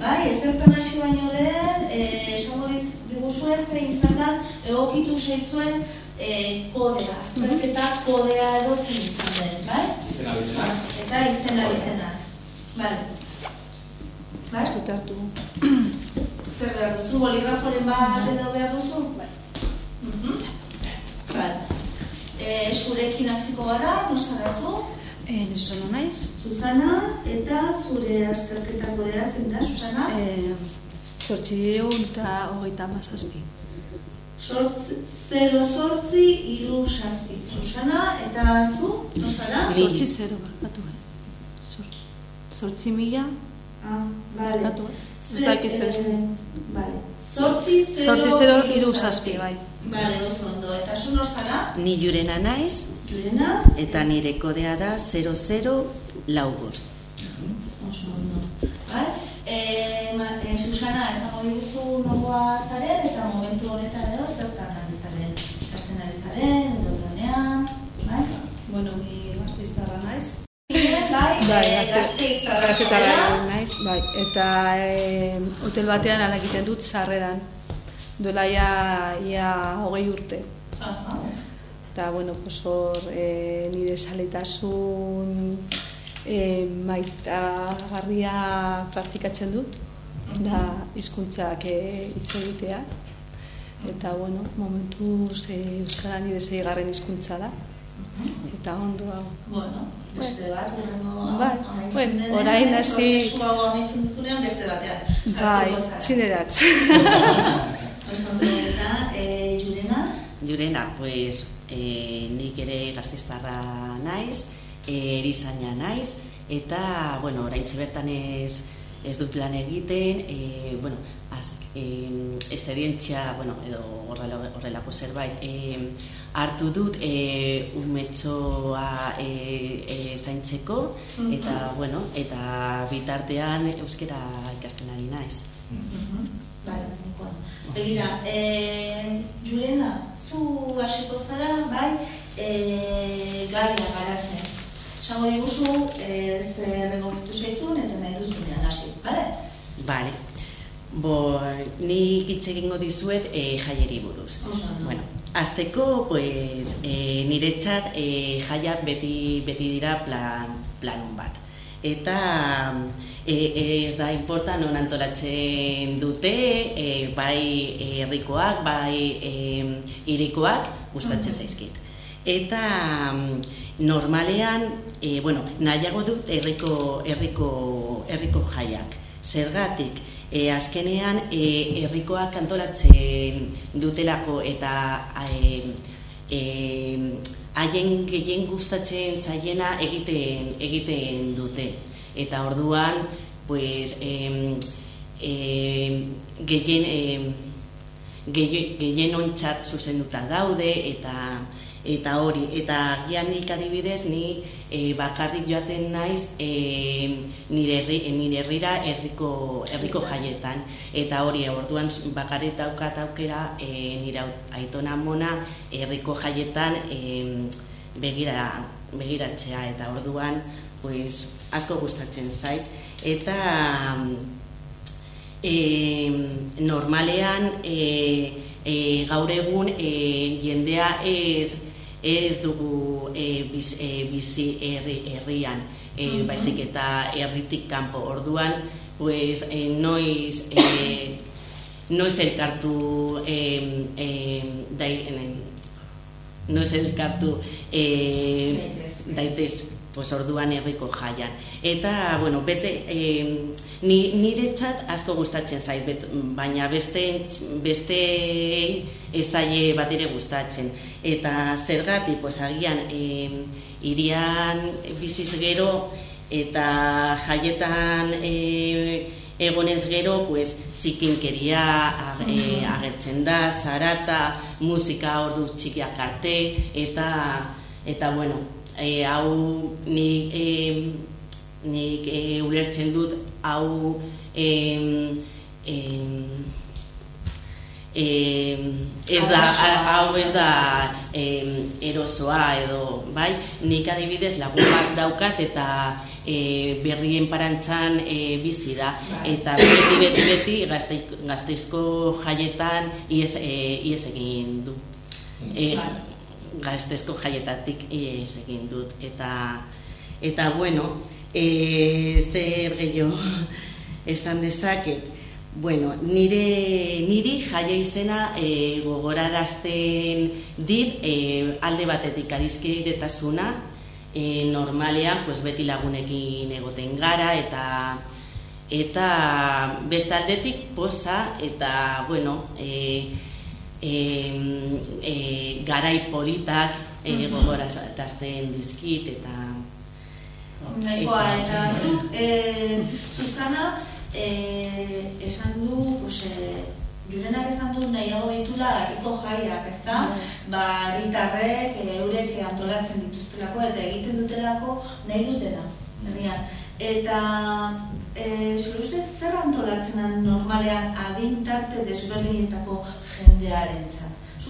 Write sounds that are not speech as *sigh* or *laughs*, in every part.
bai, ezertan hasi baino lehen, eh, esango diz- diguzue zein izan da egokitu zaizuen eh, kodea, azterketa kodea edo zein izan den, bai? Izena bizena. Eta izena bizena. Bai. Bai? Ez dut hartu. Zer behar duzu, boligraforen bat edo behar duzu? Bai. Mhm. Bai. Eh, eskurekin hasiko gara, nosarazu, Eh, ni Susana naiz. Susana, eta zure azterketa kodea zein da, Susana? Eh, Zortzireun eta hogeita mazazpi. Sortzi, zero sortzi, iru saspi. Susana, eta zu, nosara? Ni. Zortzi zero barkatu. eh. Zortzi mila Ah, bale. barkatu. Ez dakit zer esan. eh, Bale. Zortzi, zero, Zortzi zero iru zazpi, bai. Bale, oso ondo. Eta zu nosara? Ni jurena naiz, Jurena? eta nire kodea da 00 lau bost. Oso. Bai? Eh, ma, eh, Susana, ezago diguzu nogoa zaren, eta momentu honetan edo zertan ari zaren. Ari zaren, edo lanean, bai? Bueno, ni gazteiztarra naiz. Bai, Bai, eh, Gasteiztarra gazteiztarra naiz, bai. Eta eh, hotel batean ala egiten dut sarreran. Duela ia, ia hogei urte. Aha. Eta, bueno, pues hor e, nire saletasun e, maitagarria praktikatzen dut, da hizkuntzak e, hitz egitea. Eta, bueno, momentuz e, Euskara nire zeigarren hizkuntza da. Eta ondo hau. Bueno, beste bat, Bai, bueno, orain hasi- beste batean. Bai, hartuko zara. txineratz. *laughs* Oso ondo, eta eh, Jurena? Pues, e, nik ere gaztiztarra naiz, e, erizaina naiz, eta, bueno, oraintxe bertan ez, ez dut lan egiten, e, bueno, az, e, esperientzia, bueno, edo horrela, horrelako zerbait, e, hartu dut e, umetxoa e, e, zaintzeko, Mhm. eta, bueno, eta bitartean euskera ikasten ari naiz. Bai, nikoan. Begira, eh, Jurena, zu hasiko zara, bai, eh, gaia garatzen. Esango diguzu, eh, zer egokitu zaizun, eta nahi duzunean hasi, bale? Vale. Bo, nik hitz egingo dizuet e, jaieri buruz. Ondo. Bueno, azteko, pues, e, niretzat e, jaiak beti, beti dira plan, planun bat. Eta e, ez da importa non antolatzen dute, e, bai herrikoak, bai e, irikoak, gustatzen zaizkit. Eta mm, normalean, e, bueno, nahiago dut herriko, herriko, herriko jaiak. Zergatik, e, azkenean e, herrikoak antolatzen dutelako eta e, e, haien gehien gustatzen zaiena egiten egiten dute. Eta orduan, pues, em, em, gehien em, gehien, gehien ontzat zuzenduta daude eta eta hori. Eta agian nik adibidez ni e, bakarrik joaten naiz e, nire herri nire herrira herriko herriko jaietan. Eta hori orduan bakarrik daukat aukera e, nire aitona mona herriko jaietan e, begira begiratzea. Eta orduan pues asko gustatzen zait. Eta e, normalean e, e, gaur egun e, jendea ez ez dugu e, biz, e, bizi herri, herrian. E, baizik eta herritik kanpo. Orduan pues e, noiz e, noiz elkartu e, e, dai, noiz elkartu e, daitez pues orduan herriko jaian. Eta, bueno, bete, e, ni, niretzat asko gustatzen zait, bet, baina beste, beste ezaie bat ere gustatzen. Eta zergatik, pues agian, e, irian biziz gero, eta jaietan e, egonez gero, pues, zikinkeria e, agertzen da, zarata, musika ordu txikiak arte, eta, eta bueno, e, hau nik, e, nik e, ulertzen dut hau e, e, e, ez da, hau ez da e, erosoa edo, bai, nik adibidez lagun bat daukat eta e, berrien parantzan e, bizi da. Bai. Eta beti, beti, beti, gazteizko jaietan ies, e, ies egin du. E, gazteizko jaietatik ies egin dut. Eta, eta bueno, e, zer gehiago *laughs* esan dezaket, Bueno, nire, niri jaia izena e, gogorarazten dit e, alde batetik adizkidetasuna e, normalean pues, beti lagunekin egoten gara eta eta beste aldetik poza eta bueno e, e, e, garai politak e, gogorarazten dizkit eta Nahikoa, eta, eta, eta, e, esan du, pues, e, jurenak esan du nahiago ditula gatiko jaiak, ez da? Mm. Ba, gitarrek, e, eurek antolatzen dituztelako eta egiten dutelako nahi dutena, herrian. Eta, e, zure uste, zer antolatzen normalean adintarte desberdinetako jendearen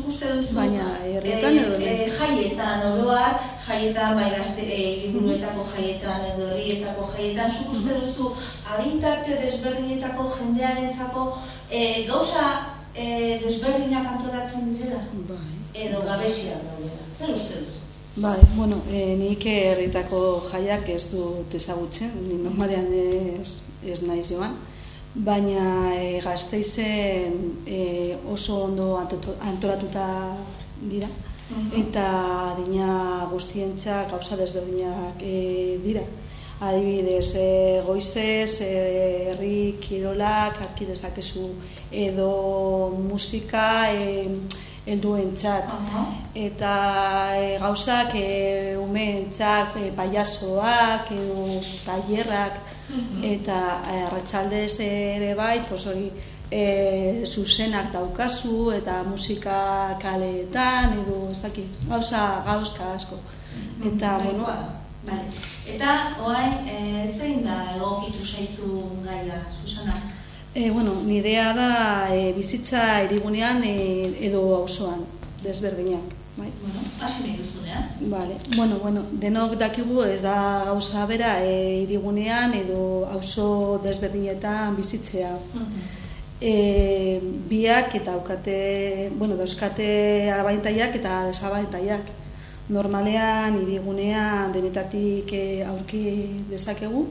zuk uste duzu baina herrietan edo e, jaietan oroar jaietan bai gazte egunuetako jaietan edo herrietako jaietan. Zuk uste duzu adintarte desberdinetako jendearentzako e, gauza e, desberdinak antolatzen direla? Bai. edo gabesia daudela? Zer uste duzu? Bai, bueno, e, nik herritako jaiak ez dut ezagutzen, ni normalean ez, ez naiz joan baina e, gazteizen e, oso ondo antolatuta dira. Eta dina guztientza gauza desberdinak e, dira. Adibidez e, goizez herri kirolak harki dezakezu edo musika e, helduen txat. Eta e, gauzak e, umeen txat, e, paiazoak, edo tailerrak, mhm. eta e, arratsaldez ere bai, pos hori, e, zuzenak daukazu, eta musika kaleetan, edo ez dakit, gauza gauzka asko. Mhm. Eta, bueno, Vale. Eta, oai, e, zein da egokitu zaizu gaia, Susana? E, bueno, nirea da e, bizitza erigunean e, edo auzoan desberdinak. Bai. Bueno, hasi nahi duzunean. Vale. Bueno, bueno, denok dakigu ez da gauza bera e, irigunean edo auzo desberdinetan bizitzea. e, biak eta aukate, bueno, dauzkate arabaintaiak eta desabaintaiak. Normalean irigunean denetatik aurki dezakegu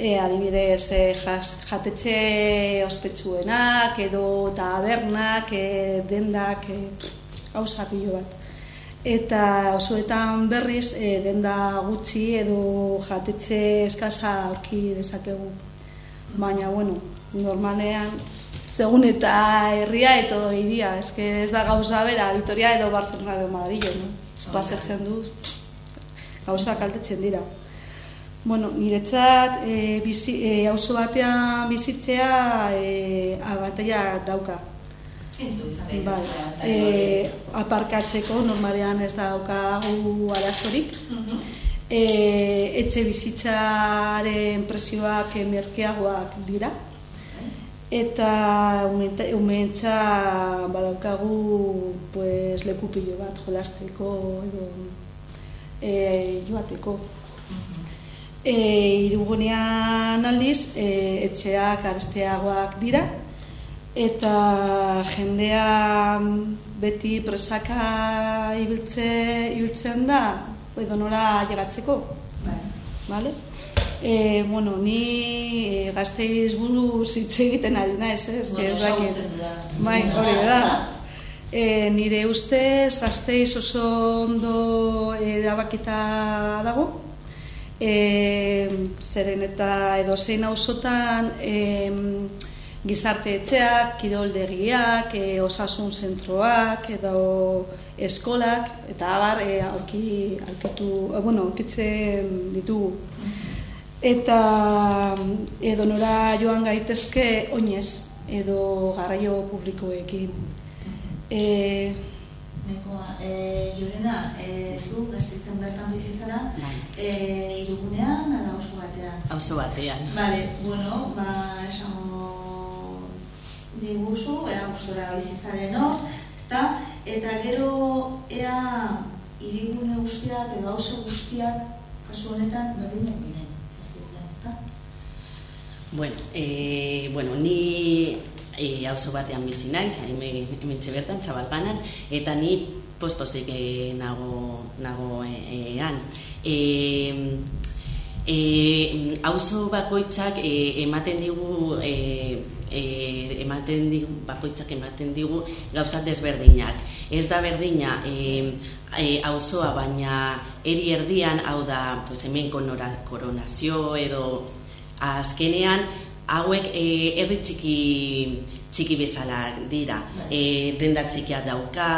e, adibidez e, jatetxe ospetsuenak edo tabernak e, dendak e, gauza pilo bat. Eta osoetan berriz e, denda gutxi edo jatetxe eskaza aurki dezakegu. Baina bueno normalean segun eta herria eta iria eske ez da gauza bera Vitoria edo Barcelona edo Madrid no? pasatzen du gauza kaltetzen dira Bueno, niretzat e, bizi, e, auzo batean bizitzea e, abatea dauka. Bai, e, aparkatzeko normalean ez daukagu arazorik. E, etxe bizitzaren presioak merkeagoak dira. Eta umentza badaukagu pues, lekupillo bat jolasteko edo e, joateko. E, irugunean aldiz, e, etxeak aresteagoak dira, eta jendea beti presaka ibiltze, ibiltzen da, edo nola llegatzeko. Bai. Vale? E, bueno, ni e, gazteiz buru zitze egiten ari naiz, ez? Bueno, ez dakit. Bai, hori da. E, nire ustez gazteiz oso ondo erabakita dago, e, zeren eta edo zein auzotan e, gizarte etxeak, kiroldegiak, e, osasun zentroak, edo eskolak, eta abar, e, aurki, aurkitu, e, bueno, aurkitzen ditugu. Eta edo nora joan gaitezke oinez, edo garraio publikoekin. E, Nekoa, e, Jurena, e, zu gazitzen bertan bizitzara, bai. e, irugunean, ala oso batean? Oso batean. Vale, bueno, ba, esango diguzu, ea gustora bizitzaren hor, ezta? Eta gero, ea irigune guztiak edo oso guztiak, kasu honetan, berdin diren. Bueno, e, bueno, ni e, auzo batean bizi naiz, hemen hementxe bertan Txabalpanan eta ni posposik e, nago nago ean. E, e, auzo bakoitzak e, ematen digu e, e, ematen digu bakoitzak ematen digu gauza desberdinak. Ez da berdina e, e, auzoa baina eri erdian hau da pues hemen koronazio edo azkenean hauek e, herri txiki txiki bezala dira. E, denda txikia dauka,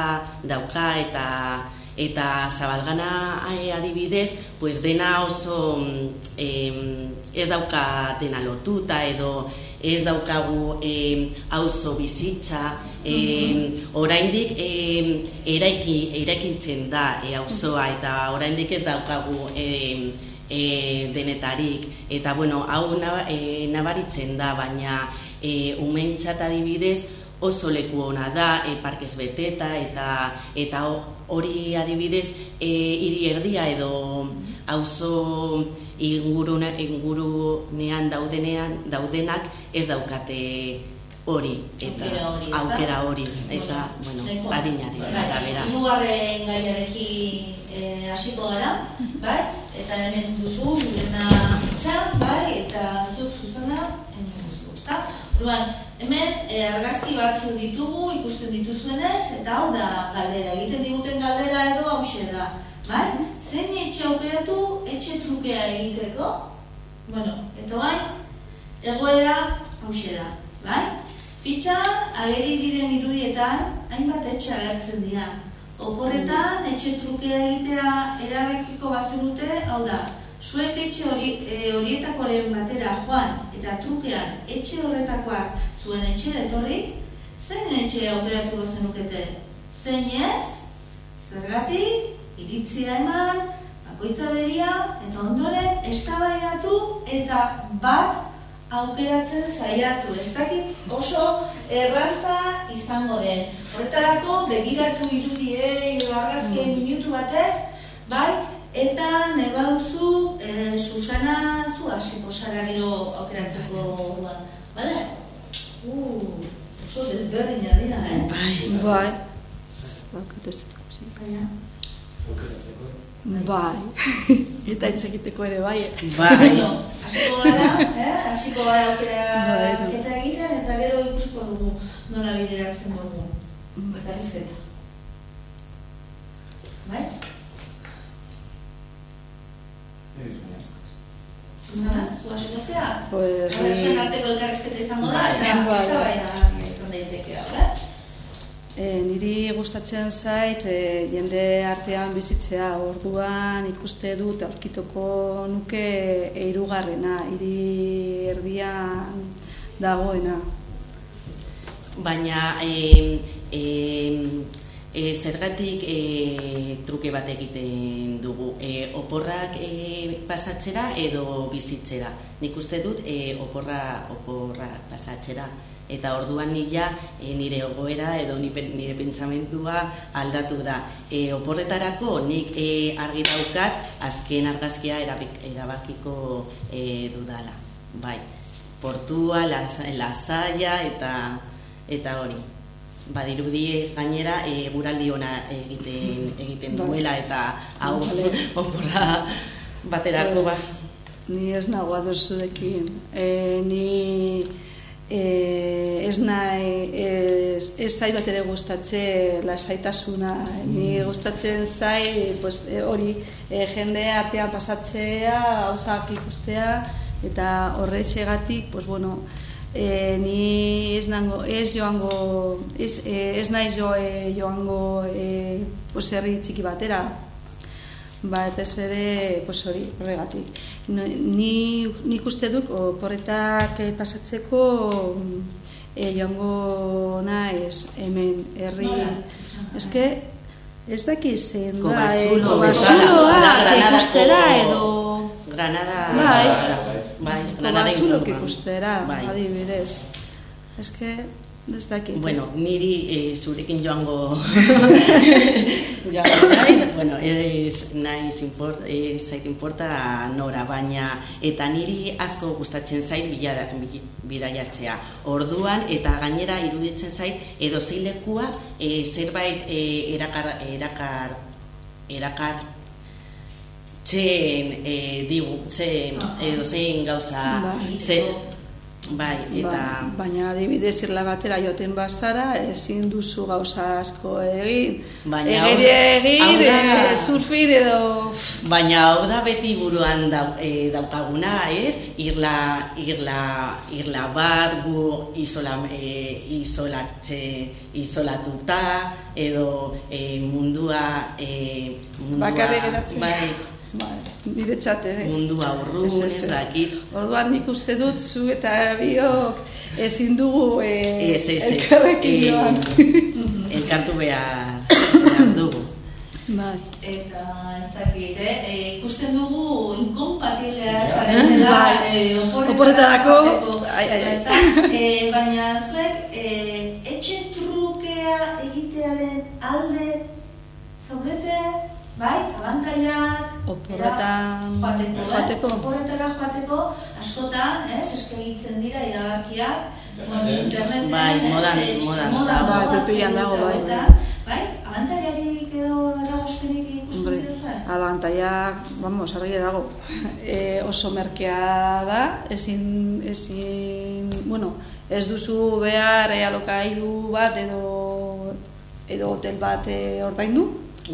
dauka eta eta zabalgana e, adibidez, pues dena oso e, ez dauka dena lotuta edo ez daukagu e, auzo bizitza, e, oraindik e, eraiki, eraikintzen da e, auzoa eta oraindik ez daukagu e, e, denetarik. Eta bueno, hau e, nabaritzen da baina e, umentzat adibidez oso leku ona da e, parkez beteta eta eta hori adibidez e, hiri erdia edo auzo ingurune ingurunean daudenean daudenak ez daukate hori eta aukera hori eta bueno adinari arabera. Hirugarren gaiarekin eh, hasiko gara bai eta hemen duzu dena txan bai eta zuk zuzena hemen duzu ezta? Orduan hemen e, argazki batzu ditugu ikusten dituzuenez eta hau da galdera. Egiten diguten galdera edo hau da bai? Zein etxe aukeratu etxe trukea egiteko? Bueno eta bai egoera hau da bai? Fitxan, ageri diren irudietan, hainbat etxe agertzen dira. Oporretan, etxe trukea egitea erabekiko bat hau da, zuek etxe hori, e, horietakoren batera joan eta trukean etxe horretakoak zuen etxe etorri, zein etxe operatuko zenukete? Zein ez? Zergatik, iritzia eman, bakoitza beria, eta ondoren, estabaidatu eta bat aukeratzen zaiatu. Ez dakit oso erraza izango den. Horretarako begiratu irudiei argazkien mm. minutu batez, bai, eta nahi baduzu e, Susana zu hasiko zara gero aukeratzeko orduan. Bale? Uh, oso desberdina dira, eh? Bai. Bai. Bai. Bai. *laughs* Eta hitz egiteko ere bai. Bai. *laughs* Hasiko gara, eh? Hasiko gara aukera bai. eta egiten eta gero ikusko dugu nola bideratzen dugu. Eta ez Bai? Zuzana, zu hasiko zea? Pues... Zuen arteko elkarrezketa izango da, bai. eta bai. bai. izan daiteke, eh? E, niri gustatzen zait e, jende artean bizitzea. Orduan ikuste dut aurkituko nuke eirugarrena hiri erdian dagoena. Baina e, e, e, zergatik e, truke bat egiten dugu? E, oporrak e, pasatzera edo bizitzera? Nik uste dut e, oporra, oporra pasatzera eta orduan nila e, nire ogoera edo nire pentsamendua aldatu da. E, oporretarako nik e, argi daukat azken argazkia erabakiko e, dudala. Bai, portua, lasaia eta eta hori. Badirudi gainera e, guraldi ona egiten egiten bai. duela eta hau *laughs* oporra baterako bas. Ni ez nagoa dozuekin. E, ni e, ez nahi ez, ez zai bat ere gustatze lasaitasuna ni mm. gustatzen zai pues, e, hori e, jende artean pasatzea hausak ikustea eta horretxegatik pues, bueno, e, ni ez, nango, ez joango ez, e, ez nahi jo, e, joango e, pues, herri txiki batera ba, eta ez ere, pues hori, horregatik. ni, nik uste duk, porretak eh, pasatzeko e, joango naiz hemen, herri, que, ez daki zen da, e, kobazuloa, ikustera edo... Granada... Bai, bai, Granada ikustera, bai. adibidez. Ez que, Ez dakit. Bueno, niri e, zurekin joango *laughs* joango naiz, bueno, ez naiz import, ez zait importa nora, baina eta niri asko gustatzen zait bilada, bidaiatzea. Orduan eta gainera iruditzen zait edo zeilekua e, zerbait e, erakar, erakar, erakar txen e, digu, zen, edo zein gauza, Bai. zen, Bai, eta... Ba, baina adibidez irla batera joten bazara, ezin duzu gauza asko egin. Baina hau- egin, da- eh, surfin edo... Baina hau da beti buruan dau, e, daukaguna, ez? Irla, irla, irla bat gu isola, e, isolatxe, isolatuta edo e, mundua, e, mundua Bakarrik bai, Bai, niretzat, eh? mundua urrun, Ez, ez, ez dakit. Orduan nik uste dut zu eta biok ezin dugu eh, Ez, ez, ez. elkarrekin Eh, joan. *laughs* elkartu behar, behar dugu. bai. Eta ez dakit, eh? E, ikusten dugu inkompatiblea Ja. zaretela Bai. e, Oporretarako, ai, ai, ai. E, baina zuek e, etxe trukea egitearen alde zaudete, bai, abantaiak, Oporretan joateko, joateko. eh? Oporretara joateko, askotan, ez, eskagitzen dira irabakiak, Interneten. interneten, Bai, modan- eh, modan modan Bai, pipian dago, bai. hauetan, Bai, abantaiarik edo eragozpenik ikusten dira? abantaiak, vamos, argi dago. *laughs* E, oso merkea da, ezin, ezin, bueno, ez duzu behar e, alokairu bat edo edo hotel bat e, ordaindu.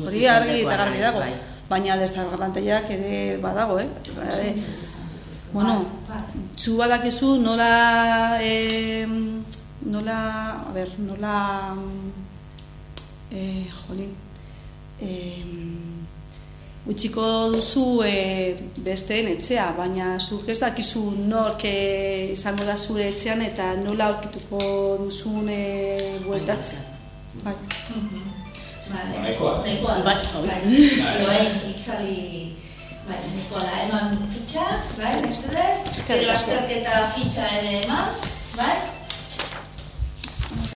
Hori argi eta garbi dago. bai. Baina desabantaiak ere badago, eh? E, bueno, zu badakizu nola e, nola, a ber, nola e, jolin e, utxiko duzu e, besteen etxea, baina zuk ez dakizu nork e, izango da zure etxean eta nola aurkituko duzun e, bueltatzea. Bai. Vale. Nahikoa. Nahikoa. Bai, Bai. bai. Bai, itzali bai, nahikoa. Eman fitxa, bai, mesedez. Gero azterketa fitxa ere eman, bai.